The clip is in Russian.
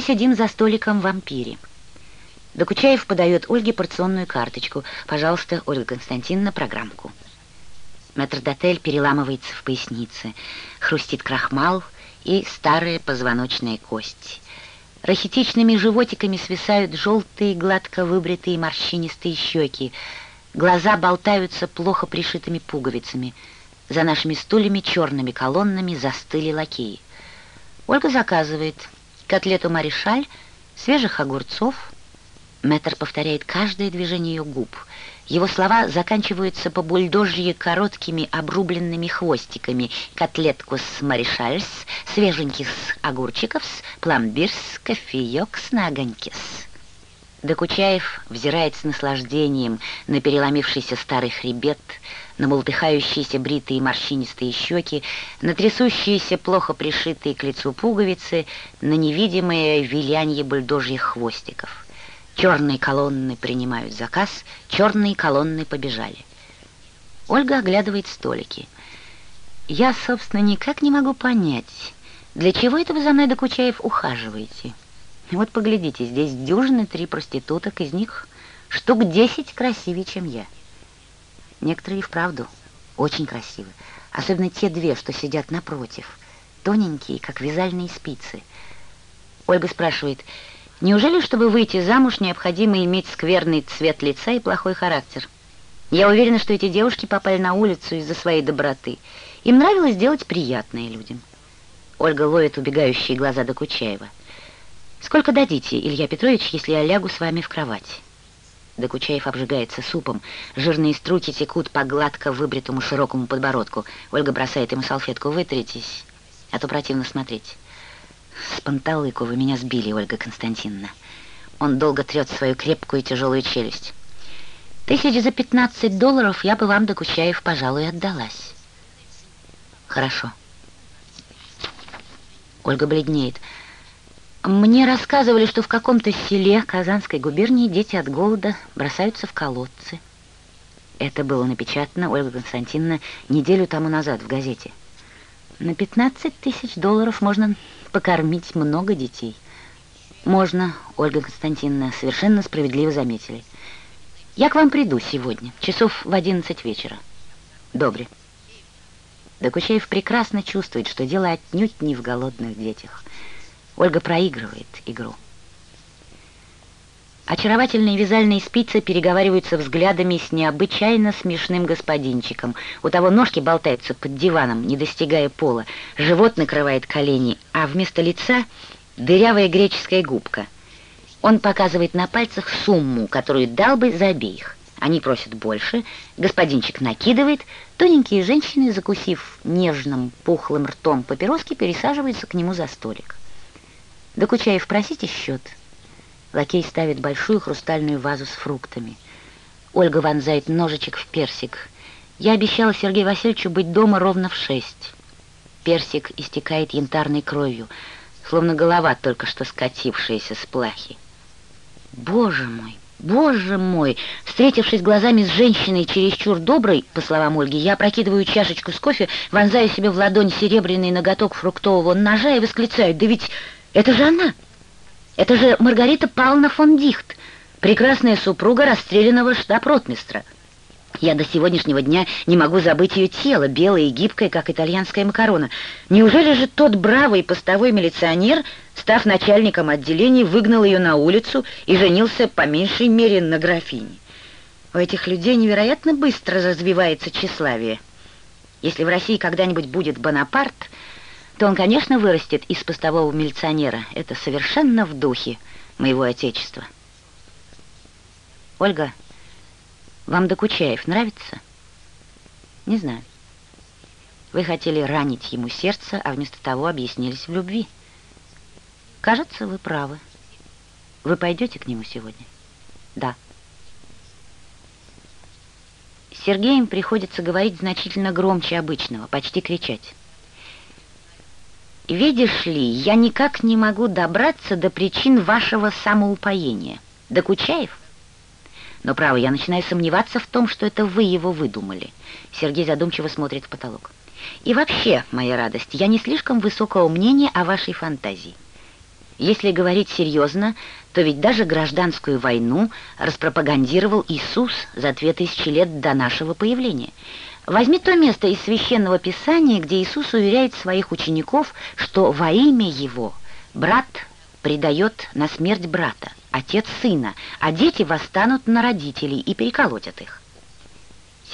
Мы сидим за столиком в «Вампире». Докучаев подает Ольге порционную карточку. «Пожалуйста, Ольга Константиновна, программку». Метрдотель переламывается в пояснице. Хрустит крахмал и старая позвоночная кость. Рахитичными животиками свисают желтые, гладко выбритые морщинистые щеки. Глаза болтаются плохо пришитыми пуговицами. За нашими стульями черными колоннами застыли лакеи. Ольга заказывает котлету маришаль, свежих огурцов. Мэтр повторяет каждое движение ее губ. Его слова заканчиваются по бульдожье короткими обрубленными хвостиками. Котлетку с маришальс, свеженьких огурчиков, пломбирс, кофеек с нагонькис. Докучаев взирает с наслаждением на переломившийся старый хребет, на молтыхающиеся бритые морщинистые щеки, на трясущиеся плохо пришитые к лицу пуговицы, на невидимое вилянье бульдожьих хвостиков. Черные колонны принимают заказ, черные колонны побежали. Ольга оглядывает столики. Я, собственно, никак не могу понять, для чего это вы за мной, Докучаев, ухаживаете? Вот поглядите, здесь дюжины три проституток, из них штук десять красивее, чем я. Некоторые и вправду очень красивы, особенно те две, что сидят напротив, тоненькие, как вязальные спицы. Ольга спрашивает, Неужели, чтобы выйти замуж, необходимо иметь скверный цвет лица и плохой характер? Я уверена, что эти девушки попали на улицу из-за своей доброты. Им нравилось делать приятное людям. Ольга ловит убегающие глаза Докучаева. «Сколько дадите, Илья Петрович, если я лягу с вами в кровать?» Докучаев обжигается супом. Жирные струки текут по гладко выбритому широкому подбородку. Ольга бросает ему салфетку. «Вытритесь, а то противно смотреть». С панталыку вы меня сбили, Ольга Константиновна. Он долго трет свою крепкую и тяжелую челюсть. Тысяч за пятнадцать долларов я бы вам, Докучаев, пожалуй, отдалась. Хорошо. Ольга бледнеет. Мне рассказывали, что в каком-то селе Казанской губернии дети от голода бросаются в колодцы. Это было напечатано, Ольга Константиновна, неделю тому назад в газете. На 15 тысяч долларов можно покормить много детей. Можно, Ольга Константиновна, совершенно справедливо заметили. Я к вам приду сегодня, часов в 11 вечера. Добре. Докучаев прекрасно чувствует, что дело отнюдь не в голодных детях. Ольга проигрывает игру. Очаровательные вязальные спицы переговариваются взглядами с необычайно смешным господинчиком. У того ножки болтаются под диваном, не достигая пола. Живот накрывает колени, а вместо лица дырявая греческая губка. Он показывает на пальцах сумму, которую дал бы за обеих. Они просят больше, господинчик накидывает, тоненькие женщины, закусив нежным пухлым ртом папироски, пересаживаются к нему за столик. «Докучаев, просите счет». Лакей ставит большую хрустальную вазу с фруктами. Ольга вонзает ножичек в персик. Я обещала Сергею Васильевичу быть дома ровно в шесть. Персик истекает янтарной кровью, словно голова, только что скатившаяся с плахи. Боже мой, боже мой! Встретившись глазами с женщиной чересчур доброй, по словам Ольги, я прокидываю чашечку с кофе, вонзаю себе в ладонь серебряный ноготок фруктового ножа и восклицаю, да ведь это же она! Это же Маргарита Павловна фон Дихт, прекрасная супруга расстрелянного штаб-ротмистра. Я до сегодняшнего дня не могу забыть ее тело, белое и гибкое, как итальянская макарона. Неужели же тот бравый постовой милиционер, став начальником отделения, выгнал ее на улицу и женился по меньшей мере на графине? У этих людей невероятно быстро развивается тщеславие. Если в России когда-нибудь будет Бонапарт, то он, конечно, вырастет из постового милиционера. Это совершенно в духе моего отечества. Ольга, вам Докучаев нравится? Не знаю. Вы хотели ранить ему сердце, а вместо того объяснились в любви. Кажется, вы правы. Вы пойдете к нему сегодня? Да. Сергеем приходится говорить значительно громче обычного, почти кричать. Видишь ли, я никак не могу добраться до причин вашего самоупоения. Докучаев? Но, право, я начинаю сомневаться в том, что это вы его выдумали. Сергей задумчиво смотрит в потолок. И вообще, моя радость, я не слишком высокого мнения о вашей фантазии. Если говорить серьезно, то ведь даже гражданскую войну распропагандировал Иисус за две тысячи лет до нашего появления. Возьми то место из Священного Писания, где Иисус уверяет своих учеников, что во имя Его брат предает на смерть брата, отец сына, а дети восстанут на родителей и переколотят их.